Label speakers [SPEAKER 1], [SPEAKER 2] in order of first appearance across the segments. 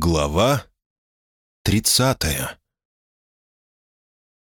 [SPEAKER 1] Глава тридцатая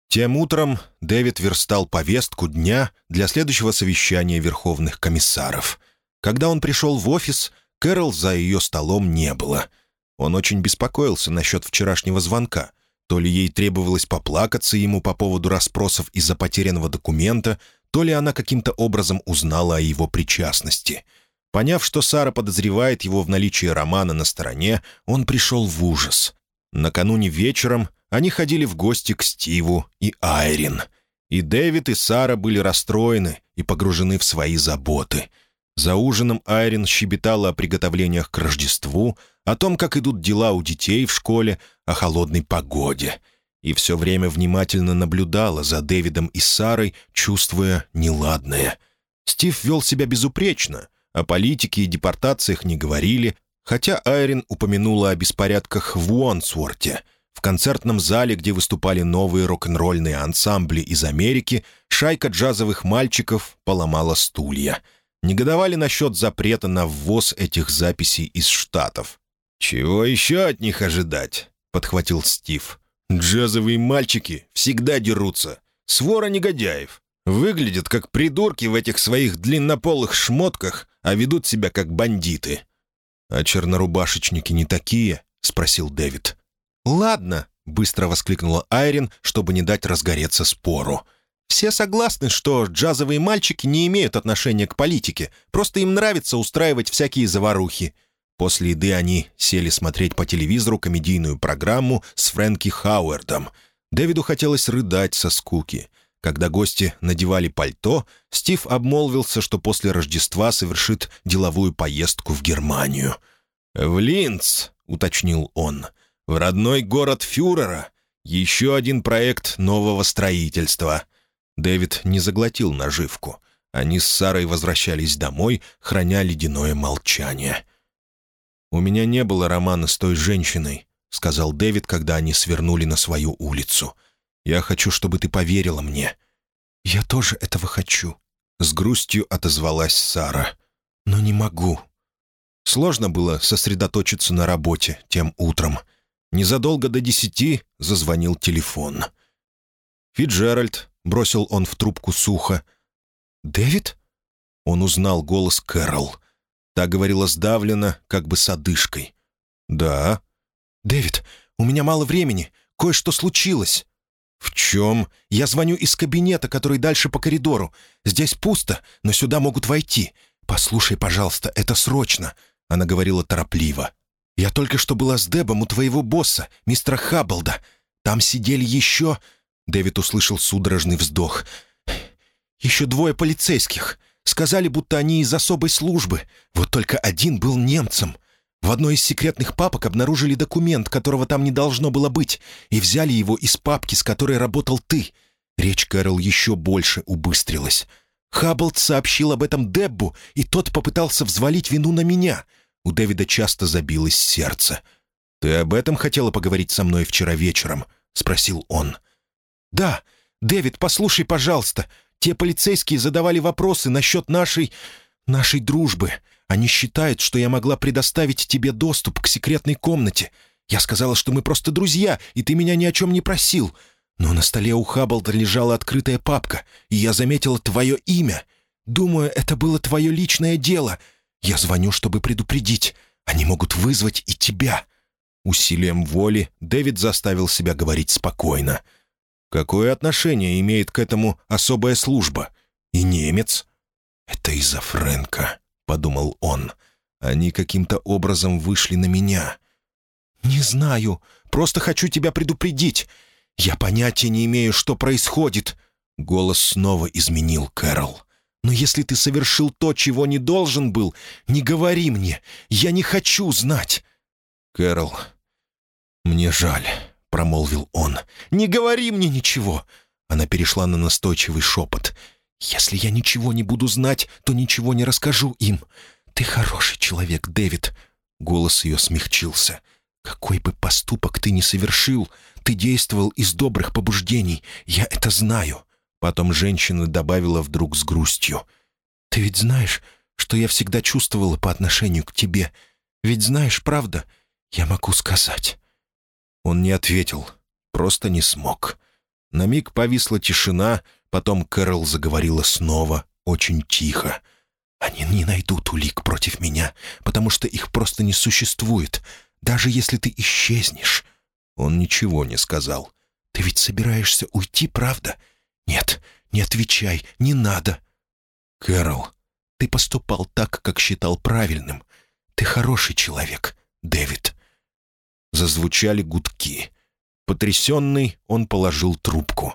[SPEAKER 1] Тем утром Дэвид верстал повестку дня для следующего совещания верховных комиссаров. Когда он пришел в офис, Кэрол за ее столом не было. Он очень беспокоился насчет вчерашнего звонка. То ли ей требовалось поплакаться ему по поводу расспросов из-за потерянного документа, то ли она каким-то образом узнала о его причастности — Поняв, что Сара подозревает его в наличии романа на стороне, он пришел в ужас. Накануне вечером они ходили в гости к Стиву и Айрин. И Дэвид, и Сара были расстроены и погружены в свои заботы. За ужином Айрин щебетала о приготовлениях к Рождеству, о том, как идут дела у детей в школе, о холодной погоде. И все время внимательно наблюдала за Дэвидом и Сарой, чувствуя неладное. Стив вел себя безупречно — о политике и депортациях не говорили, хотя Айрин упомянула о беспорядках в Уонсворте. В концертном зале, где выступали новые рок-н-ролльные ансамбли из Америки, шайка джазовых мальчиков поломала стулья. Негодовали насчет запрета на ввоз этих записей из Штатов. «Чего еще от них ожидать?» — подхватил Стив. «Джазовые мальчики всегда дерутся. Свора негодяев. Выглядят как придурки в этих своих длиннополых шмотках, а ведут себя как бандиты». «А чернорубашечники не такие?» — спросил Дэвид. «Ладно», — быстро воскликнула Айрин, чтобы не дать разгореться спору. «Все согласны, что джазовые мальчики не имеют отношения к политике, просто им нравится устраивать всякие заварухи». После еды они сели смотреть по телевизору комедийную программу с Фрэнки Хауэрдом. Дэвиду хотелось рыдать со скуки. Когда гости надевали пальто, Стив обмолвился, что после Рождества совершит деловую поездку в Германию. «В Линц», — уточнил он, — «в родной город фюрера. Еще один проект нового строительства». Дэвид не заглотил наживку. Они с Сарой возвращались домой, храня ледяное молчание. «У меня не было романа с той женщиной», — сказал Дэвид, когда они свернули на свою улицу. — я хочу, чтобы ты поверила мне». «Я тоже этого хочу», — с грустью отозвалась Сара. «Но не могу». Сложно было сосредоточиться на работе тем утром. Незадолго до десяти зазвонил телефон. «Фиджеральд», — бросил он в трубку сухо. «Дэвид?» Он узнал голос Кэрол. Та говорила сдавленно, как бы с одышкой. «Да». «Дэвид, у меня мало времени. Кое-что случилось». «В чем?» «Я звоню из кабинета, который дальше по коридору. Здесь пусто, но сюда могут войти. Послушай, пожалуйста, это срочно», — она говорила торопливо. «Я только что была с Дебом у твоего босса, мистера Хабблда. Там сидели еще...» Дэвид услышал судорожный вздох. «Еще двое полицейских. Сказали, будто они из особой службы. Вот только один был немцем. В одной из секретных папок обнаружили документ, которого там не должно было быть, и взяли его из папки, с которой работал ты. Речь Кэрол еще больше убыстрилась. Хабблд сообщил об этом Деббу, и тот попытался взвалить вину на меня. У Дэвида часто забилось сердце. «Ты об этом хотела поговорить со мной вчера вечером?» — спросил он. «Да. Дэвид, послушай, пожалуйста. Те полицейские задавали вопросы насчет нашей... нашей дружбы. Они считают, что я могла предоставить тебе доступ к секретной комнате. Я сказала, что мы просто друзья, и ты меня ни о чем не просил. Но на столе у Хабблда лежала открытая папка, и я заметила твое имя. Думаю, это было твое личное дело. Я звоню, чтобы предупредить. Они могут вызвать и тебя». Усилием воли Дэвид заставил себя говорить спокойно. «Какое отношение имеет к этому особая служба? И немец?» «Это из-за Фрэнка», подумал он. «Они каким-то образом вышли на меня». «Не знаю. Просто хочу тебя предупредить. Я понятия не имею, что происходит». Голос снова изменил Кэрол. «Но если ты совершил то, чего не должен был, не говори мне. Я не хочу знать». «Кэрол, мне жаль», — промолвил он. «Не говори мне ничего». Она перешла на настойчивый шепот. «Если я ничего не буду знать, то ничего не расскажу им. Ты хороший человек, Дэвид». Голос ее смягчился. «Какой бы поступок ты ни совершил, ты действовал из добрых побуждений. Я это знаю». Потом женщина добавила вдруг с грустью. «Ты ведь знаешь, что я всегда чувствовала по отношению к тебе. Ведь знаешь, правда? я могу сказать?» Он не ответил, просто не смог. На миг повисла тишина, потом Кэрол заговорила снова, очень тихо. «Они не найдут улик против меня, потому что их просто не существует, даже если ты исчезнешь». Он ничего не сказал. «Ты ведь собираешься уйти, правда?» «Нет, не отвечай, не надо». «Кэрол, ты поступал так, как считал правильным. Ты хороший человек, Дэвид». Зазвучали гудки. Потрясенный, он положил трубку.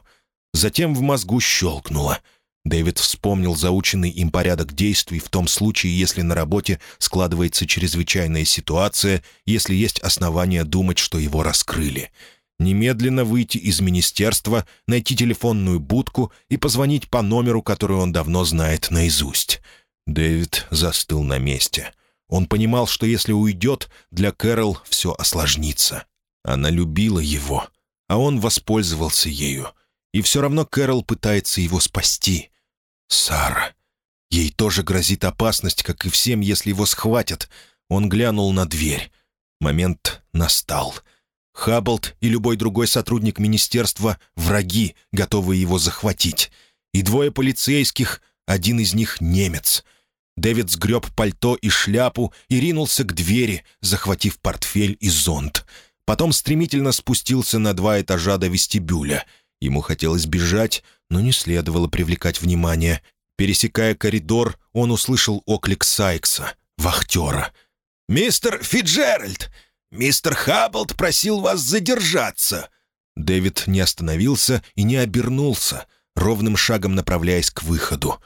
[SPEAKER 1] Затем в мозгу щелкнуло. Дэвид вспомнил заученный им порядок действий в том случае, если на работе складывается чрезвычайная ситуация, если есть основания думать, что его раскрыли. Немедленно выйти из министерства, найти телефонную будку и позвонить по номеру, который он давно знает наизусть. Дэвид застыл на месте. Он понимал, что если уйдет, для Кэрол все осложнится. Она любила его, а он воспользовался ею. И все равно Кэрол пытается его спасти. Сара. Ей тоже грозит опасность, как и всем, если его схватят. Он глянул на дверь. Момент настал. Хабблд и любой другой сотрудник министерства — враги, готовые его захватить. И двое полицейских, один из них — немец. Дэвид сгреб пальто и шляпу и ринулся к двери, захватив портфель и зонт. Потом стремительно спустился на два этажа до вестибюля. Ему хотелось бежать, но не следовало привлекать внимание. Пересекая коридор, он услышал оклик Сайкса, вахтера. «Мистер Фиджеральд! Мистер Хабблд просил вас задержаться!» Дэвид не остановился и не обернулся, ровным шагом направляясь к выходу.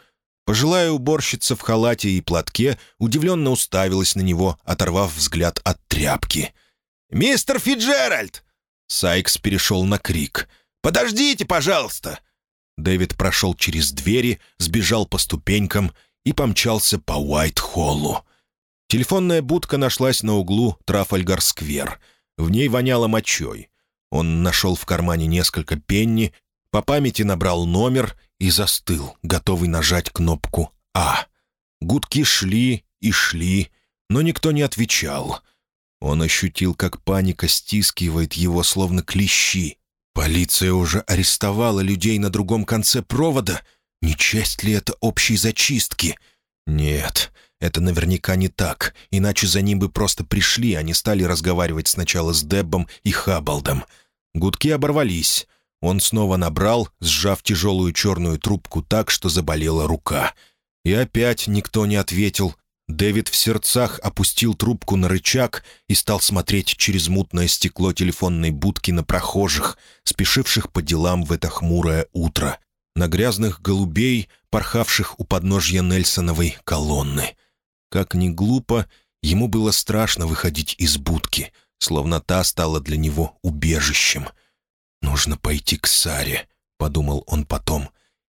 [SPEAKER 1] Пожилая уборщица в халате и платке удивленно уставилась на него, оторвав взгляд от тряпки. «Мистер Фиджеральд!» Сайкс перешел на крик. «Подождите, пожалуйста!» Дэвид прошел через двери, сбежал по ступенькам и помчался по Уайт-Холлу. Телефонная будка нашлась на углу Трафальгар-сквер. В ней воняло мочой. Он нашел в кармане несколько пенни, по памяти набрал номер и застыл, готовый нажать кнопку «А». Гудки шли и шли, но никто не отвечал. Он ощутил, как паника стискивает его, словно клещи. Полиция уже арестовала людей на другом конце провода. Не часть ли это общей зачистки? Нет, это наверняка не так, иначе за ним бы просто пришли, а не стали разговаривать сначала с Деббом и Хаббалдом. Гудки оборвались. Он снова набрал, сжав тяжелую черную трубку так, что заболела рука. И опять никто не ответил. Дэвид в сердцах опустил трубку на рычаг и стал смотреть через мутное стекло телефонной будки на прохожих, спешивших по делам в это хмурое утро, на грязных голубей, порхавших у подножья Нельсоновой колонны. Как ни глупо, ему было страшно выходить из будки, словно та стала для него убежищем — «Нужно пойти к Саре», — подумал он потом.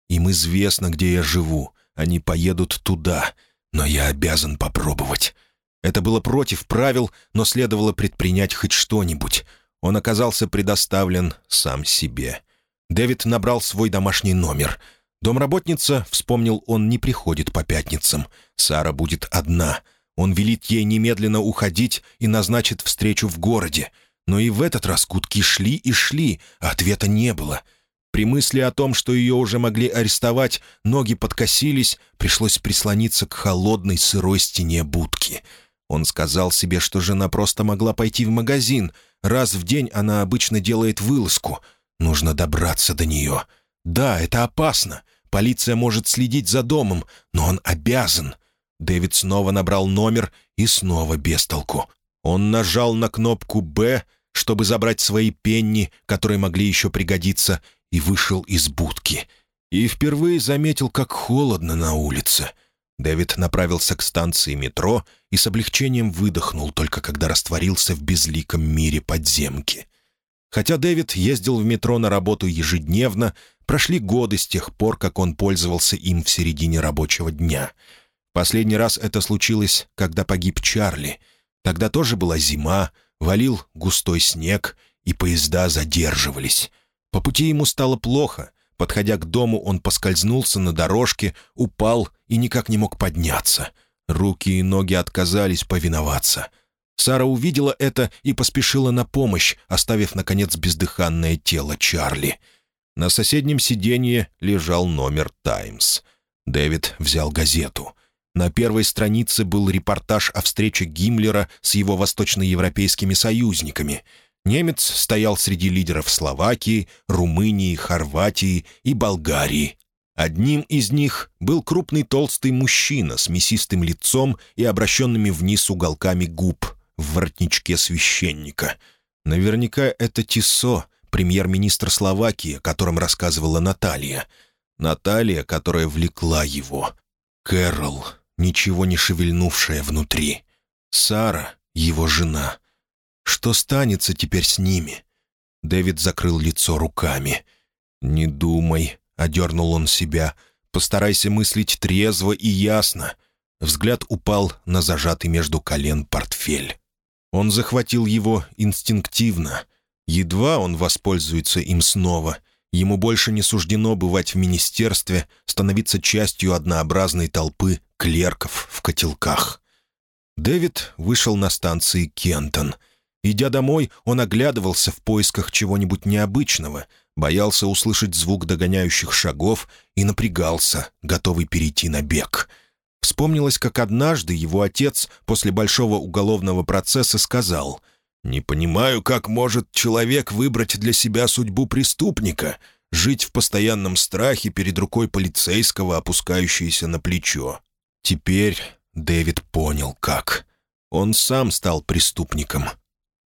[SPEAKER 1] «Им известно, где я живу. Они поедут туда, но я обязан попробовать». Это было против правил, но следовало предпринять хоть что-нибудь. Он оказался предоставлен сам себе. Дэвид набрал свой домашний номер. Домработница, вспомнил он, не приходит по пятницам. Сара будет одна. Он велит ей немедленно уходить и назначит встречу в городе. Но и в этот раз кутки шли и шли, а ответа не было. При мысли о том, что ее уже могли арестовать, ноги подкосились, пришлось прислониться к холодной сырой стене будки. Он сказал себе, что жена просто могла пойти в магазин. Раз в день она обычно делает вылазку. Нужно добраться до нее. Да, это опасно. Полиция может следить за домом, но он обязан. Дэвид снова набрал номер и снова без толку. Он нажал на кнопку «Б», чтобы забрать свои пенни, которые могли еще пригодиться, и вышел из будки. И впервые заметил, как холодно на улице. Дэвид направился к станции метро и с облегчением выдохнул, только когда растворился в безликом мире подземки. Хотя Дэвид ездил в метро на работу ежедневно, прошли годы с тех пор, как он пользовался им в середине рабочего дня. Последний раз это случилось, когда погиб Чарли — Тогда тоже была зима, валил густой снег, и поезда задерживались. По пути ему стало плохо. Подходя к дому, он поскользнулся на дорожке, упал и никак не мог подняться. Руки и ноги отказались повиноваться. Сара увидела это и поспешила на помощь, оставив, наконец, бездыханное тело Чарли. На соседнем сиденье лежал номер «Таймс». Дэвид взял газету. На первой странице был репортаж о встрече Гиммлера с его восточноевропейскими союзниками. Немец стоял среди лидеров Словакии, Румынии, Хорватии и Болгарии. Одним из них был крупный толстый мужчина с мясистым лицом и обращенными вниз уголками губ в воротничке священника. Наверняка это Тисо, премьер-министр Словакии, о котором рассказывала Наталья. Наталья, которая влекла его. Кэрол, ничего не шевельнувшая внутри. Сара, его жена. Что станется теперь с ними? Дэвид закрыл лицо руками. «Не думай», — одернул он себя. «Постарайся мыслить трезво и ясно». Взгляд упал на зажатый между колен портфель. Он захватил его инстинктивно. Едва он воспользуется им снова. Ему больше не суждено бывать в министерстве, становиться частью однообразной толпы клерков в котелках. Дэвид вышел на станции Кентон. Идя домой, он оглядывался в поисках чего-нибудь необычного, боялся услышать звук догоняющих шагов и напрягался, готовый перейти на бег — Вспомнилось, как однажды его отец после большого уголовного процесса сказал «Не понимаю, как может человек выбрать для себя судьбу преступника, жить в постоянном страхе перед рукой полицейского, опускающейся на плечо». Теперь Дэвид понял, как. Он сам стал преступником.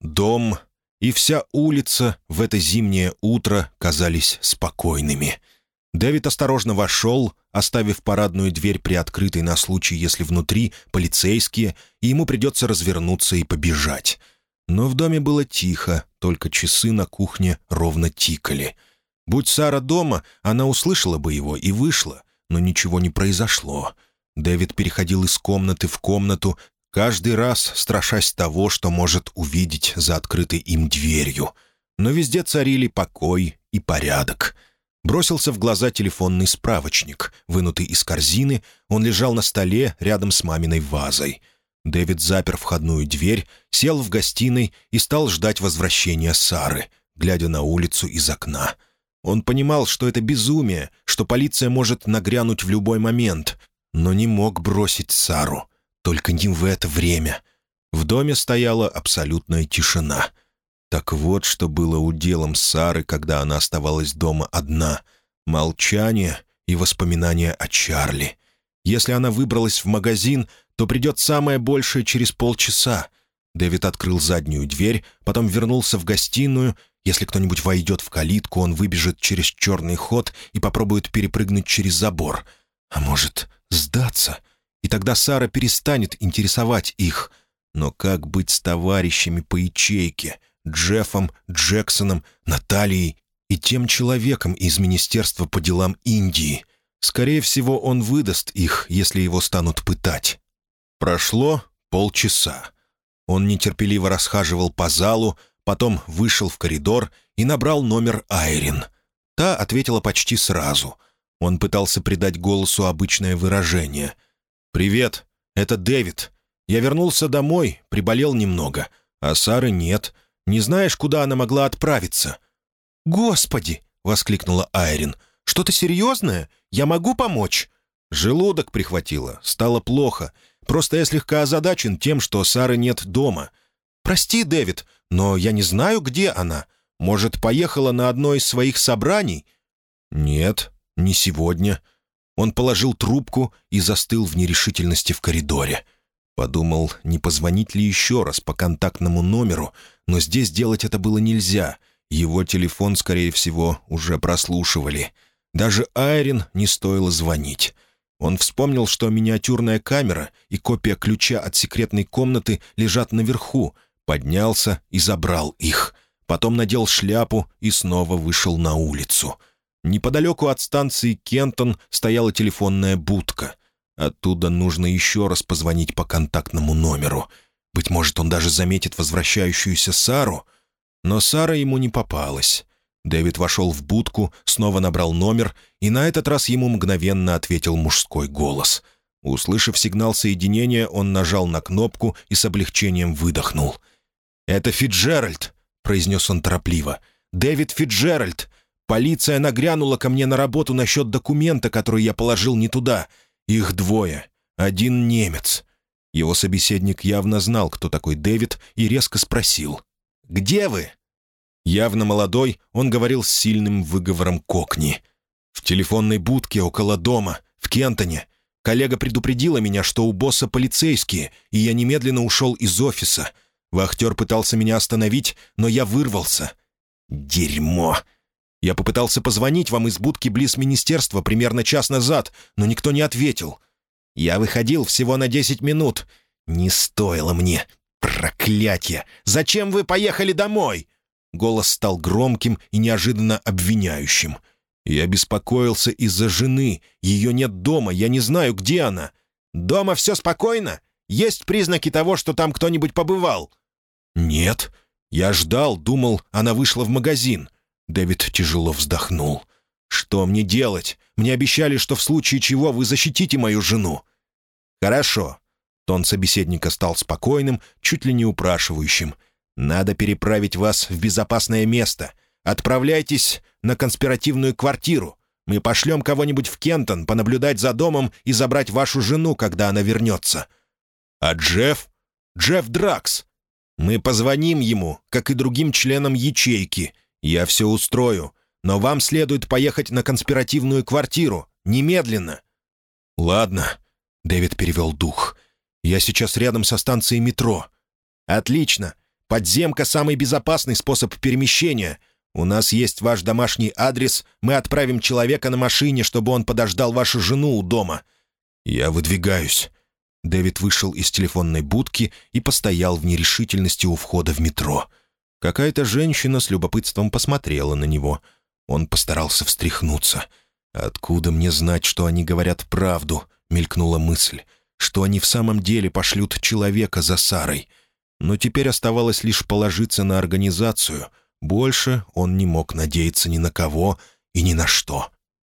[SPEAKER 1] Дом и вся улица в это зимнее утро казались спокойными — Дэвид осторожно вошел, оставив парадную дверь приоткрытой на случай, если внутри полицейские, и ему придется развернуться и побежать. Но в доме было тихо, только часы на кухне ровно тикали. Будь Сара дома, она услышала бы его и вышла, но ничего не произошло. Дэвид переходил из комнаты в комнату, каждый раз страшась того, что может увидеть за открытой им дверью. Но везде царили покой и порядок — Бросился в глаза телефонный справочник. Вынутый из корзины, он лежал на столе рядом с маминой вазой. Дэвид запер входную дверь, сел в гостиной и стал ждать возвращения Сары, глядя на улицу из окна. Он понимал, что это безумие, что полиция может нагрянуть в любой момент, но не мог бросить Сару. Только не в это время. В доме стояла абсолютная тишина — так вот, что было уделом Сары, когда она оставалась дома одна. Молчание и воспоминания о Чарли. Если она выбралась в магазин, то придет самое большее через полчаса. Дэвид открыл заднюю дверь, потом вернулся в гостиную. Если кто-нибудь войдет в калитку, он выбежит через черный ход и попробует перепрыгнуть через забор. А может, сдаться? И тогда Сара перестанет интересовать их. Но как быть с товарищами по ячейке? Джеффом, Джексоном, Натальей и тем человеком из Министерства по делам Индии. Скорее всего, он выдаст их, если его станут пытать. Прошло полчаса. Он нетерпеливо расхаживал по залу, потом вышел в коридор и набрал номер Айрин. Та ответила почти сразу. Он пытался придать голосу обычное выражение. «Привет, это Дэвид. Я вернулся домой, приболел немного, а Сары нет. Не знаешь, куда она могла отправиться?» «Господи!» — воскликнула Айрин. «Что-то серьезное? Я могу помочь?» Желудок прихватило. Стало плохо. Просто я слегка озадачен тем, что Сары нет дома. «Прости, Дэвид, но я не знаю, где она. Может, поехала на одно из своих собраний?» «Нет, не сегодня». Он положил трубку и застыл в нерешительности в коридоре. Подумал, не позвонить ли еще раз по контактному номеру, но здесь делать это было нельзя. Его телефон, скорее всего, уже прослушивали. Даже Айрин не стоило звонить. Он вспомнил, что миниатюрная камера и копия ключа от секретной комнаты лежат наверху, поднялся и забрал их. Потом надел шляпу и снова вышел на улицу. Неподалеку от станции Кентон стояла телефонная будка — Оттуда нужно еще раз позвонить по контактному номеру. Быть может, он даже заметит возвращающуюся Сару. Но Сара ему не попалась. Дэвид вошел в будку, снова набрал номер, и на этот раз ему мгновенно ответил мужской голос. Услышав сигнал соединения, он нажал на кнопку и с облегчением выдохнул. «Это Фиджеральд», — произнес он торопливо. «Дэвид Фиджеральд. Полиция нагрянула ко мне на работу насчет документа, который я положил не туда. Их двое. Один немец». Его собеседник явно знал, кто такой Дэвид, и резко спросил. «Где вы?» Явно молодой, он говорил с сильным выговором кокни. «В телефонной будке около дома, в Кентоне. Коллега предупредила меня, что у босса полицейские, и я немедленно ушел из офиса. Вахтер пытался меня остановить, но я вырвался. Дерьмо! Я попытался позвонить вам из будки близ министерства примерно час назад, но никто не ответил. Я выходил всего на десять минут. Не стоило мне. Проклятье! Зачем вы поехали домой?» Голос стал громким и неожиданно обвиняющим — я беспокоился из-за жены. Ее нет дома, я не знаю, где она. Дома все спокойно? Есть признаки того, что там кто-нибудь побывал?» «Нет. Я ждал, думал, она вышла в магазин». Дэвид тяжело вздохнул. «Что мне делать? Мне обещали, что в случае чего вы защитите мою жену». «Хорошо». Тон собеседника стал спокойным, чуть ли не упрашивающим. «Надо переправить вас в безопасное место. Отправляйтесь на конспиративную квартиру. Мы пошлем кого-нибудь в Кентон понаблюдать за домом и забрать вашу жену, когда она вернется». «А Джефф? Джефф Дракс. Мы позвоним ему, как и другим членам ячейки. Я все устрою. Но вам следует поехать на конспиративную квартиру. Немедленно». «Ладно», — Дэвид перевел дух. «Я сейчас рядом со станцией метро». «Отлично. Подземка — самый безопасный способ перемещения. У нас есть ваш домашний адрес, мы отправим человека на машине, чтобы он подождал вашу жену у дома». «Я выдвигаюсь». Дэвид вышел из телефонной будки и постоял в нерешительности у входа в метро. Какая-то женщина с любопытством посмотрела на него. Он постарался встряхнуться. «Откуда мне знать, что они говорят правду?» — мелькнула мысль. «Что они в самом деле пошлют человека за Сарой?» Но теперь оставалось лишь положиться на организацию — больше он не мог надеяться ни на кого и ни на что.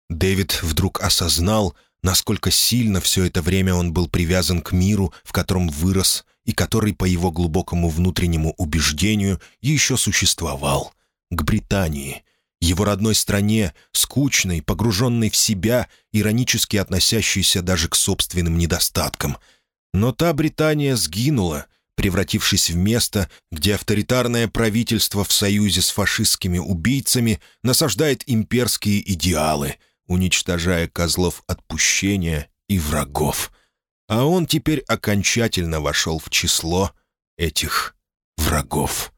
[SPEAKER 1] Дэвид вдруг осознал, насколько сильно все это время он был привязан к миру, в котором вырос и который, по его глубокому внутреннему убеждению, еще существовал. К Британии, его родной стране, скучной, погруженной в себя, иронически относящейся даже к собственным недостаткам. Но та Британия сгинула — превратившись в место, где авторитарное правительство в союзе с фашистскими убийцами насаждает имперские идеалы, уничтожая козлов отпущения и врагов. А он теперь окончательно вошел в число этих врагов.